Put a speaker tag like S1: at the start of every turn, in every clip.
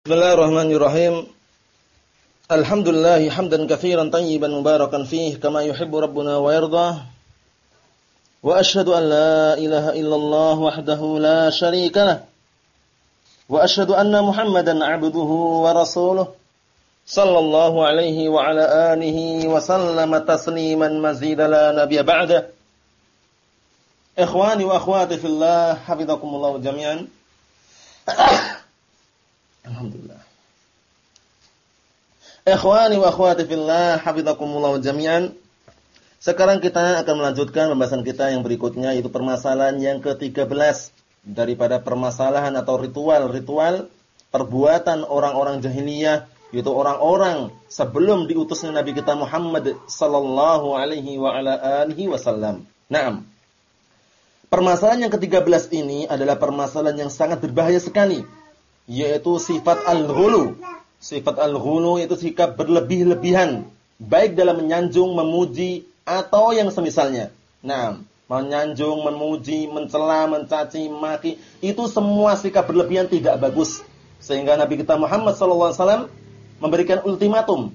S1: Bismillahirrahmanirrahim. Alhamdulillah hamdan katsiran tayyiban mubarakan fih kama yuhibbu rabbuna wa yarda. Wa asyhadu an la ilaha illallah wahdahu la syarika lah. Wa asyhadu anna Muhammadan 'abduhu wa rasuluh. Sallallahu alaihi wa ala alihi wa sallama tasliman mazida la nabiyya ba'da. Ikhwani wa akhwati fillah, hafizakumullah jami'an. Ikhwani wa akhwati fillah, hafizakumullah jami'an. Sekarang kita akan melanjutkan pembahasan kita yang berikutnya yaitu permasalahan yang ke-13 daripada permasalahan atau ritual-ritual perbuatan orang-orang jahiliyah yaitu orang-orang sebelum diutusnya Nabi kita Muhammad sallallahu alaihi wa ala alihi wasallam. Naam. Permasalahan yang ke-13 ini adalah permasalahan yang sangat berbahaya sekali yaitu sifat al-ghulu. Sifat al-ghulu itu sikap berlebih-lebihan, baik dalam menyanjung, memuji atau yang semisalnya. Nah, menyanjung, memuji, mencela, mencaci, maki, itu semua sikap berlebihan tidak bagus. Sehingga Nabi kita Muhammad SAW memberikan ultimatum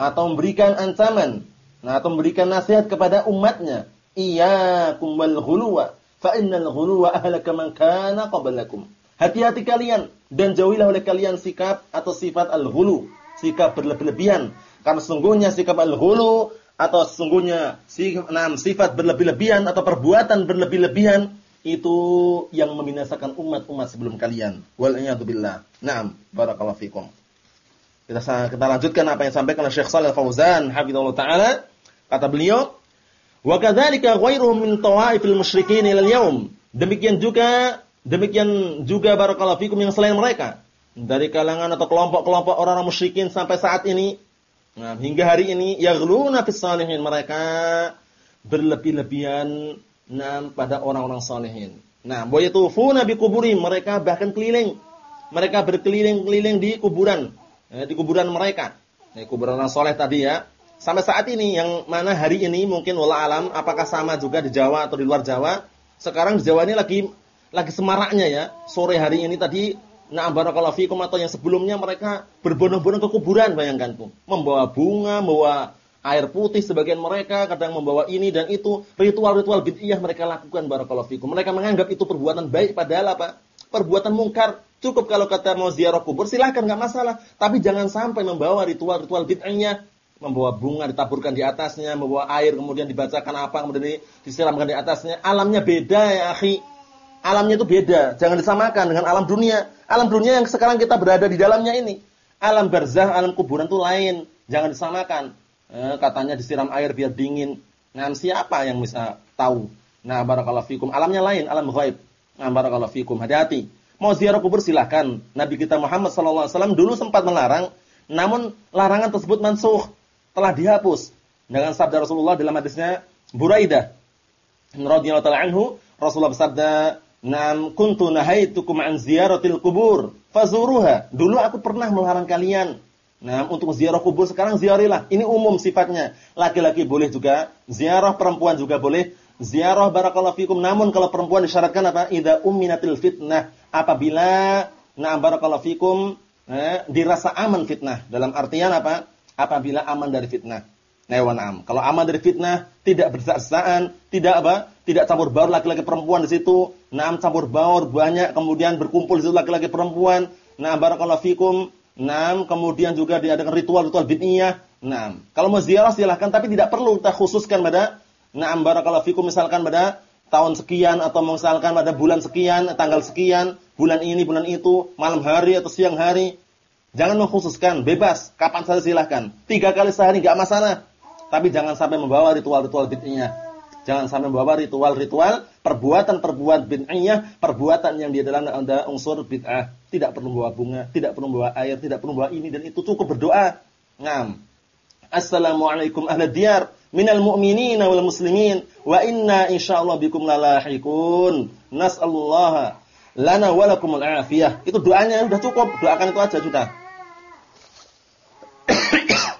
S1: atau memberikan ancaman, nah atau memberikan nasihat kepada umatnya, iyyakum wal ghuluwa fa innal ghuluwa ahlaka man kana qablakum. Hati-hati kalian dan jauhilah oleh kalian sikap atau sifat al-ghulu, sikap berlebih-lebihan. Karena sesungguhnya sikap al-ghulu atau sesungguhnya sifat berlebih-lebihan atau perbuatan berlebih-lebihan itu yang membinasakan umat-umat sebelum kalian. Wal billah. Naam, barakallahu fikum. Kita kita lanjutkan apa yang disampaikan oleh Syekh Shalal Fauzan hafizallahu taala. Kata beliau, "Wa kadzalika ghairuhum min tawaifil musyrikin ila al-yaum." Demikian juga Demikian juga barakallahu fikum yang selain mereka dari kalangan atau kelompok-kelompok orang-orang musyrikin sampai saat ini nah, hingga hari ini yaghluna fis salihin mereka berlebih-lebihan nah, pada orang-orang salihin. Nah, boy itu bi kuburi mereka bahkan keliling. Mereka berkeliling-keliling di kuburan, eh, di kuburan mereka. Di kuburan orang soleh tadi ya. Sampai saat ini yang mana hari ini mungkin wala alam apakah sama juga di Jawa atau di luar Jawa. Sekarang di Jawa ini lagi lagi semaraknya ya, sore hari ini tadi Nah barakallahu fikum atau yang sebelumnya mereka berbondong-bondong ke kuburan bayangkan tuh. Membawa bunga, membawa air putih sebagian mereka, kadang membawa ini dan itu. Ritual-ritual bid'iyah mereka lakukan barakallahu fikum. Mereka menganggap itu perbuatan baik padahal apa? Perbuatan mungkar. Cukup kalau kata mau ziarah kubur silahkan nggak masalah. Tapi jangan sampai membawa ritual-ritual bid'ahnya membawa bunga ditaburkan di atasnya, membawa air kemudian dibacakan apa kemudian disiramkan di atasnya. Alamnya beda ya, akhi alamnya itu beda. Jangan disamakan dengan alam dunia. Alam dunia yang sekarang kita berada di dalamnya ini. Alam barzah, alam kuburan itu lain. Jangan disamakan. Eh, katanya disiram air biar dingin. Nah, siapa yang bisa tahu? Nah, barakallahu fikum. Alamnya lain, alam ghaib. Nah, barakallahu fikum. Hati-hati. Mau ziarah kubur silahkan. Nabi kita Muhammad SAW dulu sempat melarang. Namun larangan tersebut mansuh. Telah dihapus. Dengan sabda Rasulullah dalam hadisnya Buraidah. Radiyallahu ta'ala anhu. Rasulullah bersabda, Nam kuntu nahaitukum an ziyaratil kubur fazuruha. Dulu aku pernah melarang kalian Nah, untuk ziarah kubur sekarang ziarilah. Ini umum sifatnya. Laki-laki boleh juga, ziarah perempuan juga boleh. Ziarah barakallahu fikum. Namun kalau perempuan disyaratkan apa? Idza umminatil fitnah. Apabila na'am barakallahu fikum eh, dirasa aman fitnah. Dalam artian apa? Apabila aman dari fitnah. Nah, Kalau aman dari fitnah, tidak bersaksaan, tidak apa? Tidak campur baur laki-laki perempuan di situ. Naam campur baur banyak, kemudian berkumpul di situ laki-laki perempuan. Nah, barakallahu fikum. Naam, kemudian juga diadakan ritual-ritual bid'iyah. Naam. Kalau mau ziarah silahkan, tapi tidak perlu kita khususkan pada Naam barakallahu fikum misalkan pada tahun sekian atau misalkan pada bulan sekian, tanggal sekian, bulan ini, bulan itu, malam hari atau siang hari. Jangan mengkhususkan, bebas, kapan saja silahkan. Tiga kali sehari nggak masalah. Tapi jangan sampai membawa ritual-ritual bid'ahnya. Jangan sampai membawa ritual-ritual, perbuatan-perbuatan bid'ahnya, perbuatan yang di dalam ada unsur bid'ah. Tidak perlu membawa bunga, tidak perlu membawa air, tidak perlu membawa ini dan itu cukup berdoa. Ngam. Assalamualaikum ahla diyar minal mu'minin wal muslimin wa inna insyaallah bikum lalahikun. Nas'allaha lana walakumul afiyah. Itu doanya sudah cukup, doakan itu aja sudah.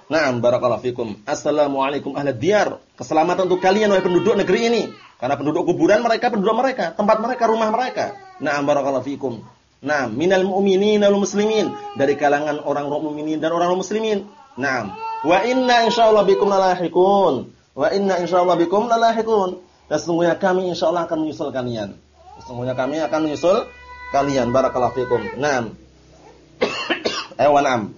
S1: Naam barakallahu fikum. Assalamualaikum ahli diyar. Keselamatan untuk kalian wahai penduduk negeri ini. Karena penduduk kuburan mereka penduduk mereka, tempat mereka, rumah mereka. Naam barakallahu fikum. Nah, minal mu'minin wal muslimin dari kalangan orang mukminin dan orang muslimin. Nah, wa inna insyaallah bikum lalahiqun. Wa inna insyaallah bikum lalahiqun. Dan sesungguhnya kami insyaallah akan menyusul kalian. Sesungguhnya kami akan menyusul kalian. Barakallahu fikum. Naam. Eh wa na'am.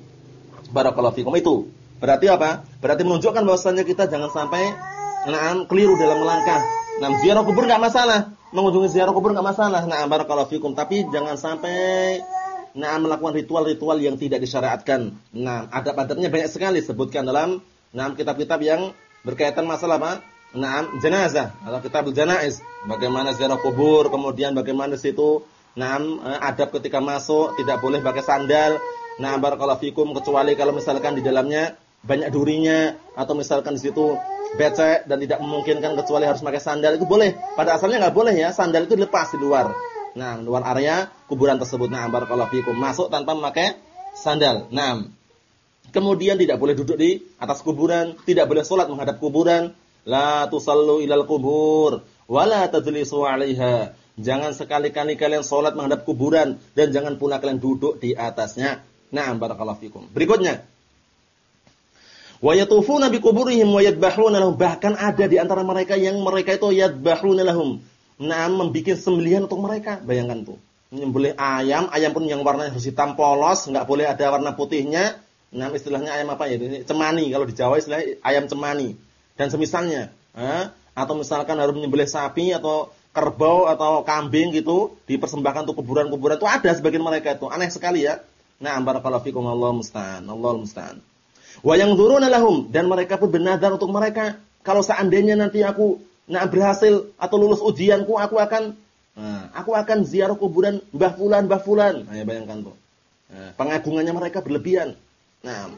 S1: Barakallahu fikum itu. Berarti apa? Berarti menunjukkan bahwasanya kita jangan sampai na'am keliru dalam melangkah. Nah, ziarah kubur enggak masalah mengunjungi ziarah kubur enggak masalah. Nah, barakallahu fikum, tapi jangan sampai nah melakukan ritual-ritual yang tidak disyariatkan. Nah, adab-adabnya banyak sekali sebutkan dalam nah kitab-kitab yang berkaitan masalah apa? Nah, jenazah atau kitab janaiz. Bagaimana ziarah kubur, kemudian bagaimana situ nah adab ketika masuk, tidak boleh pakai sandal. Nah, barakallahu fikum kecuali kalau misalkan di dalamnya banyak durinya atau misalkan di situ becek dan tidak memungkinkan kecuali harus pakai sandal itu boleh. Pada asalnya nggak boleh ya, sandal itu dilepas di luar. Nah, luar area kuburan tersebut. Nah, barakallahu fikum. Masuk tanpa memakai sandal. Nah, kemudian tidak boleh duduk di atas kuburan, tidak boleh sholat menghadap kuburan. La tusallu ilal kubur wala tadlisu 'alaiha. Jangan sekali-kali kalian sholat menghadap kuburan dan jangan pula kalian duduk di atasnya. Nah, barakallahu fikum. Berikutnya, Wa yatufuna bi wa yadbahuna lahum. Bahkan ada di antara mereka yang mereka itu yadbahuna lahum. Nah, membikin sembelihan untuk mereka. Bayangkan tuh. Menyembelih ayam, ayam pun yang warnanya harus hitam polos, enggak boleh ada warna putihnya. Nah, istilahnya ayam apa ya? Ini cemani kalau di Jawa istilahnya ayam cemani. Dan semisalnya, eh? atau misalkan harus menyembelih sapi atau kerbau atau kambing gitu dipersembahkan untuk kuburan-kuburan itu ada sebagian mereka itu. Aneh sekali ya. Nah, barakallahu fikum Allah musta'an. Allah musta'an. Wa yang lahum dan mereka pun bernadar untuk mereka kalau seandainya nanti aku nah berhasil atau lulus ujianku aku akan nah, aku akan ziarah kuburan Mbah fulan Mbah fulan. Nah, ya bayangkan tuh. Nah, pengagungannya mereka berlebihan. Nah,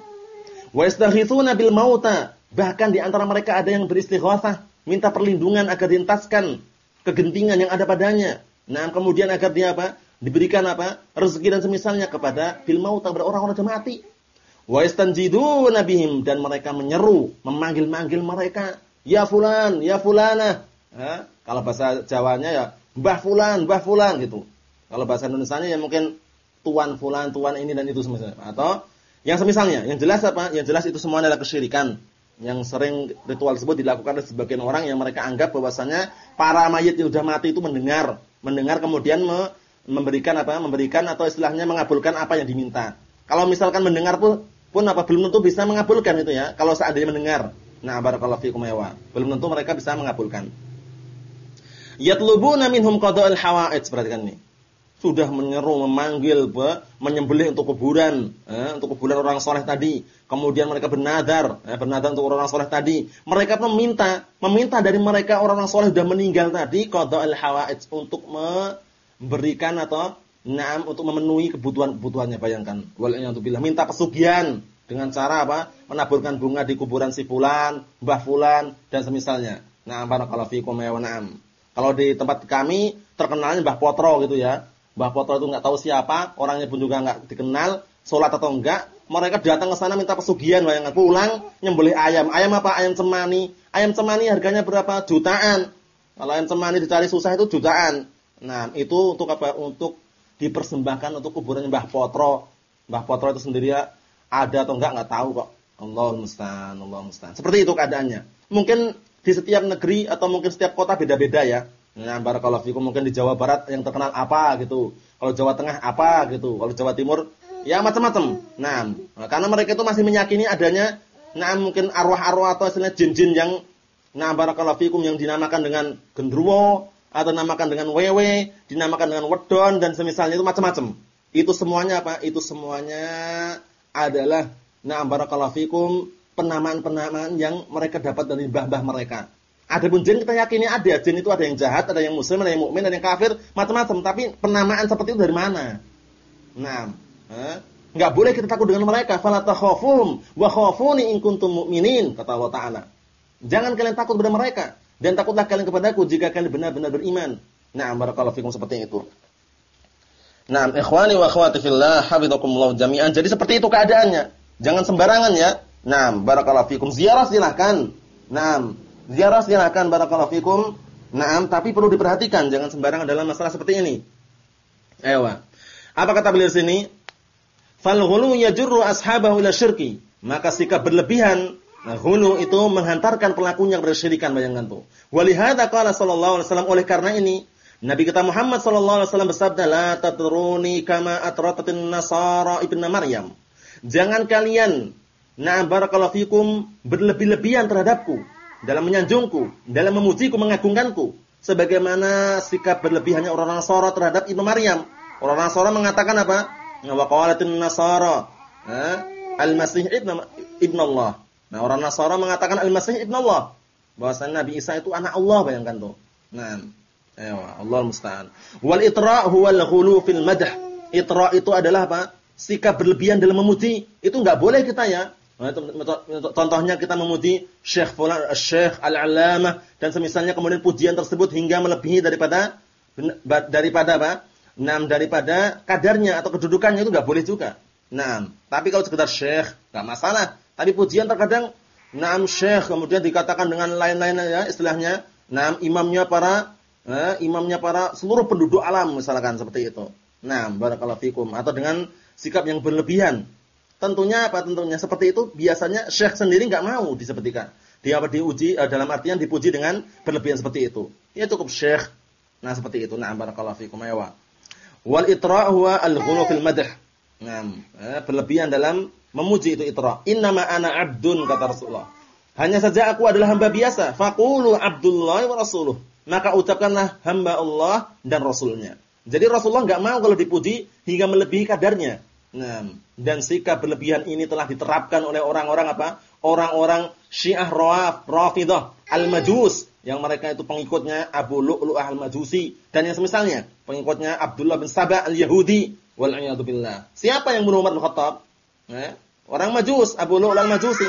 S1: wa yastaghithuna bil mauta. Bahkan di antara mereka ada yang beristighatsah, minta perlindungan agar dientaskan kegentingan yang ada padanya. Nah, kemudian agar dia apa? Diberikan apa? Rezeki dan semisalnya kepada bil mauta, orang-orang yang mati. Wa istanjiduna bihim dan mereka menyeru, memanggil-manggil mereka, "Ya fulan, ya fulana." Ha? Kalau bahasa Jawanya ya Mbah fulan, Mbah fulan gitu. Kalau bahasa Indonesianya ya mungkin tuan fulan, tuan ini dan itu semisal. Atau yang semisalnya, yang jelas apa? Yang jelas itu semua adalah kesyirikan. Yang sering ritual tersebut dilakukan oleh sebagian orang yang mereka anggap bahwasanya para mayit yang sudah mati itu mendengar, mendengar kemudian me memberikan apa? Memberikan atau istilahnya mengabulkan apa yang diminta. Kalau misalkan mendengar pun pun apa belum tentu bisa mengabulkan itu ya kalau seandainya mendengar. Nah, barakallahu fikum ya Belum tentu mereka bisa mengabulkan. Yatlubuna minhum qada'il hawaij, perhatikan ini. Sudah menyeru, memanggil, menyembelih untuk kuburan, eh, untuk kuburan orang soleh tadi. Kemudian mereka bernadar, eh, bernadar untuk orang soleh tadi. Mereka meminta, meminta dari mereka orang-orang soleh sudah meninggal tadi qada'il hawaij untuk memberikan atau Naam untuk memenuhi kebutuhan-kebutuhannya bayangkan. bilang minta pesugihan dengan cara apa? Menaburkan bunga di kuburan si fulan, Mbah fulan dan semisalnya. Nah, barakallahu fikum ya na'am. Kalau di tempat kami terkenalnya Mbah Potro gitu ya. Mbah Potro itu enggak tahu siapa, orangnya pun juga enggak dikenal, salat atau enggak, mereka datang ke sana minta pesugihan bayangkan pulang nyembelih ayam. Ayam apa? Ayam cemani. Ayam cemani harganya berapa? Jutaan. Kalau ayam cemani dicari susah itu jutaan. Nah, itu untuk apa? Untuk dipersembahkan untuk kuburan Mbah Potro. Mbah Potro itu sendiri ya, ada atau enggak enggak tahu kok. Allah musta'an, Allah musta'an. Seperti itu keadaannya. Mungkin di setiap negeri atau mungkin setiap kota beda-beda ya. Nah, barakallahu fikum mungkin di Jawa Barat yang terkenal apa gitu. Kalau Jawa Tengah apa gitu. Kalau Jawa Timur ya macam-macam. Nah, karena mereka itu masih meyakini adanya nah mungkin arwah-arwah atau istilah jin-jin yang nah barakallahu fikum yang dinamakan dengan gendruwo atau namakan dengan wewe, dinamakan dengan wedon dan semisalnya itu macam-macam. Itu semuanya apa? Itu semuanya adalah na'am barakallahu fikum penamaan-penamaan yang mereka dapat dari mbah-mbah mereka. Adapun jin kita yakini ada, jin itu ada yang jahat, ada yang muslim, ada yang mukmin, ada yang kafir, macam-macam. Tapi penamaan seperti itu dari mana? Nah, eh? Enggak boleh kita takut dengan mereka. Fala takhafum wa khafuni in kuntum mu'minin, kata Allah Taala. Jangan kalian takut kepada mereka. Dan takutlah kalian kepadaku jika kalian benar-benar beriman. Nah, barakallahu fikum seperti itu. Nah, ikhwani wa akhwati fillah, hafizakumullah jami'an. Jadi seperti itu keadaannya. Jangan sembarangan ya. Nah, barakallahu fikum. Ziarah silahkan. Nah, ziarah silahkan barakallahu fikum. Nah, tapi perlu diperhatikan jangan sembarangan dalam masalah seperti ini. Ewa. Apa kata beliau sini? Fal ghulu yajurru ashabahu ila syirki. Maka sikap berlebihan Nah, hulu itu menghantarkan pelakunya kepada syirikan bayangkan tuh. Walihada qala sallallahu alaihi wasallam oleh karena ini Nabi kita Muhammad sallallahu alaihi wasallam bersabda la tatruni kama atratatin nasara ibnu Maryam. Jangan kalian na barakallahu fikum berlebih-lebihan terhadapku dalam menyanjungku, dalam memujiku, mengagungkanku sebagaimana sikap berlebihannya orang Nasara terhadap Ibnu Maryam. Orang Nasara mengatakan apa? Wa qalatin Nasara al-Masih ibnu Allah. Nah, orang Nasara mengatakan Al-Masih ibn Allah. Bahwasanya Nabi Isa itu anak Allah, bayangkan tuh. Nah, ayo, Allah musta'an. Wal itra' huwa al-ghulu fil madh. Itra' itu adalah apa? Sikap berlebihan dalam memuji. Itu enggak boleh kita ya. Nah, contohnya kita memuji Syekh fulan, Syekh Al-Alamah dan semisalnya kemudian pujian tersebut hingga melebihi daripada daripada apa? Nah, daripada kadarnya atau kedudukannya itu enggak boleh juga. Nah, tapi kalau sekedar Syekh enggak masalah. Tadi pujian terkadang Naam Syekh kemudian dikatakan dengan lain-lain ya istilahnya. Naam imamnya para eh, imamnya para seluruh penduduk alam misalkan seperti itu. Naam barakallahu fikum atau dengan sikap yang berlebihan. Tentunya apa tentunya seperti itu biasanya Syekh sendiri nggak mau disepertikan. Dia apa diuji eh, dalam artian dipuji dengan berlebihan seperti itu. Ya cukup Syekh. Nah seperti itu. Naam barakallahu fikum ya Wal itra' huwa al-ghulu fil madh. Naam, eh, berlebihan dalam Memuji itu itra. Innama ana abdun kata Rasulullah. Hanya saja aku adalah hamba biasa. Faqulu Abdullah wa rasuluh. Maka ucapkanlah hamba Allah dan Rasulnya. Jadi Rasulullah enggak mau kalau dipuji hingga melebihi kadarnya. Nah, dan sikap berlebihan ini telah diterapkan oleh orang-orang apa? Orang-orang Syiah Rawaf, Rafidah, Al-Majus yang mereka itu pengikutnya Abu Lu'lu'ah Al-Majusi dan yang semisalnya, pengikutnya Abdullah bin Sabah Al-Yahudi wal billah. Siapa yang bunuh Umar bin Khattab? Eh? Orang Majus, Abu Lu'lu'ah al-Majusi.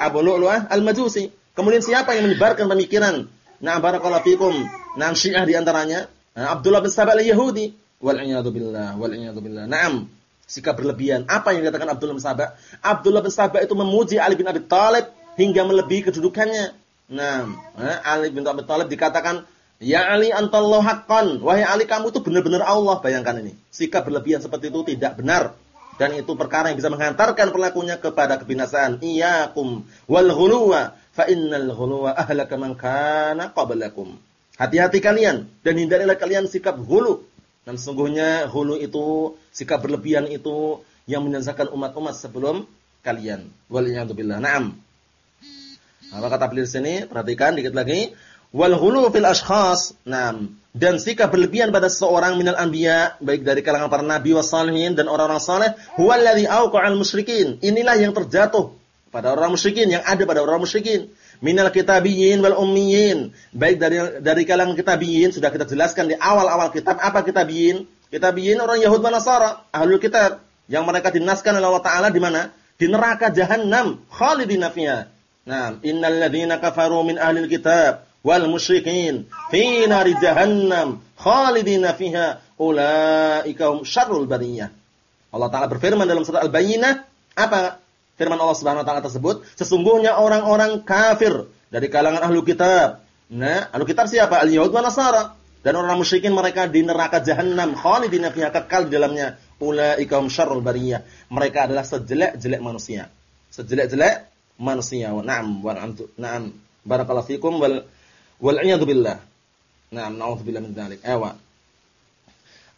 S1: Abu Lu'lu'ah al-Majusi. Kemudian siapa yang menyebarkan pemikiran? Nah, barakallahu fikum. Nah, Syiah di antaranya, Abdullah bin Sabah al-Yahudi. Wal billah, wal billah. Naam. Sikap berlebihan. Apa yang dikatakan Abdullah bin Sabah? Abdullah bin Sabah itu memuji Ali bin Abi Thalib hingga melebihi kedudukannya. Nah, eh, Ali bin Abi Thalib dikatakan Ya Ali antallahu haqqan. Wahai Ali kamu itu benar-benar Allah. Bayangkan ini. Sikap berlebihan seperti itu tidak benar dan itu perkara yang bisa menghantarkan pelakunya kepada kebinasaan. Iyakum wal ghuluwa fa innal ghuluwa ahlaka man kana qablakum. Hati-hati kalian dan hindarilah kalian sikap hulu. Dan sesungguhnya hulu itu sikap berlebihan itu yang menyesakan umat-umat sebelum kalian. Waliyadzubillah. Naam. Apa kata beliau di sini? Perhatikan dikit lagi. Wal ghulu fil ashkhas. Naam. Dan sikap berlebihan pada seseorang minal anbiya baik dari kalangan para nabi wassalihin dan orang-orang saleh huwallazi auqa'al musyrikin. Inilah yang terjatuh pada orang musyrikin yang ada pada orang musyrikin. Minal kitabiyyin wal ummiyin. Baik dari dari kalangan kitabiyyin sudah kita jelaskan di awal-awal kitab. Apa kitabiyyin kitabiyyin orang Yahud dan Nasara ahlul kitab. Yang mereka dinaskan oleh Allah taala di mana? Di neraka jahanam khalidina fiha. Nah innal ladzina kafaru min ahlil kitab wal musyrikin fi nari jahannam khalidina fiha ulaika hum syarrul bariyah. Allah taala berfirman dalam surat Al-Bayyinah apa firman Allah Subhanahu wa taala tersebut? Sesungguhnya orang-orang kafir dari kalangan ahlu kitab. Nah, ahlu kitab siapa? Al-Yahud wa Nasara. Dan orang musyrikin mereka di neraka jahanam khalidina fiha kekal di dalamnya. Ulaika hum syarrul bariyah. Mereka adalah sejelek-jelek manusia. Sejelek-jelek manusia. Naam wa na'am. Barakallahu fikum wal Wal iyadu billah. Naam, na'udzubillah min dzalik. Ewa.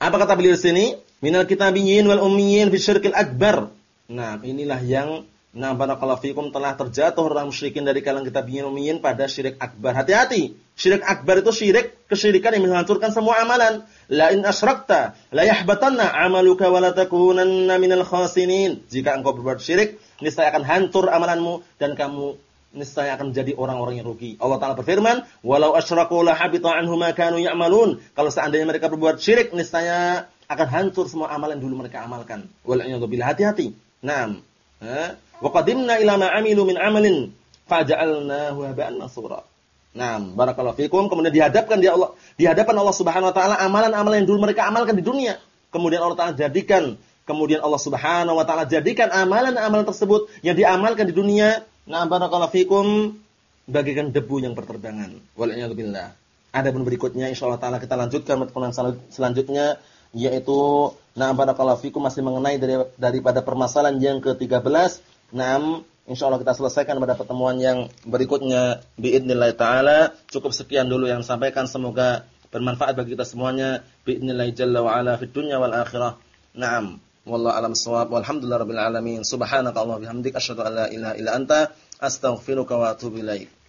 S1: Apa kata beliau sini? Minal kitabiyyin wal ummiyin fi syirkil akbar. Nah, inilah yang Nah, barakallahu fikum telah terjatuh orang musyrikin dari kalangan kitabiyyin ummiyin pada syirik akbar. Hati-hati. Syirik akbar itu syirik kesyirikan yang menghancurkan semua amalan. La in asyrakta la yahbatanna 'amaluka wa la takunanna minal khasinin. Jika engkau berbuat syirik, niscaya akan hancur amalanmu dan kamu niscaya akan menjadi orang-orang yang rugi. Allah Taala berfirman, "Walau asyraku la habita anhum kanu ya'malun." Kalau seandainya mereka berbuat syirik, niscaya akan hancur semua amalan dulu mereka amalkan. Wal billah hati-hati. Naam. Wa qadimna ila ma amilu min amalin faja'alnahu haba'an mansura. Naam, barakallahu fikum. Kemudian dihadapkan di Allah, di hadapan Allah Subhanahu wa taala amalan-amalan yang dulu mereka amalkan di dunia. Kemudian Allah Taala jadikan Kemudian Allah Subhanahu wa taala jadikan amalan-amalan tersebut yang diamalkan di dunia Nah, barakallahu fikum bagikan debu yang berterbangan. Waliyadu billah. Ada pun berikutnya insyaallah taala kita lanjutkan pertemuan selanjutnya yaitu nah barakallahu fikum masih mengenai dari, daripada permasalahan yang ke-13. Naam insyaallah kita selesaikan pada pertemuan yang berikutnya biidznillah taala. Cukup sekian dulu yang sampaikan semoga bermanfaat bagi kita semuanya biidznillah jalla wa ala fid dunya wal akhirah. Naam. Wallahu alam shawab. Walhamdulillahirabbil alamin. Subhanakallahumma bihamdika asyhadu an la ilaha illa anta astaghfiruka wa atubu ilaik.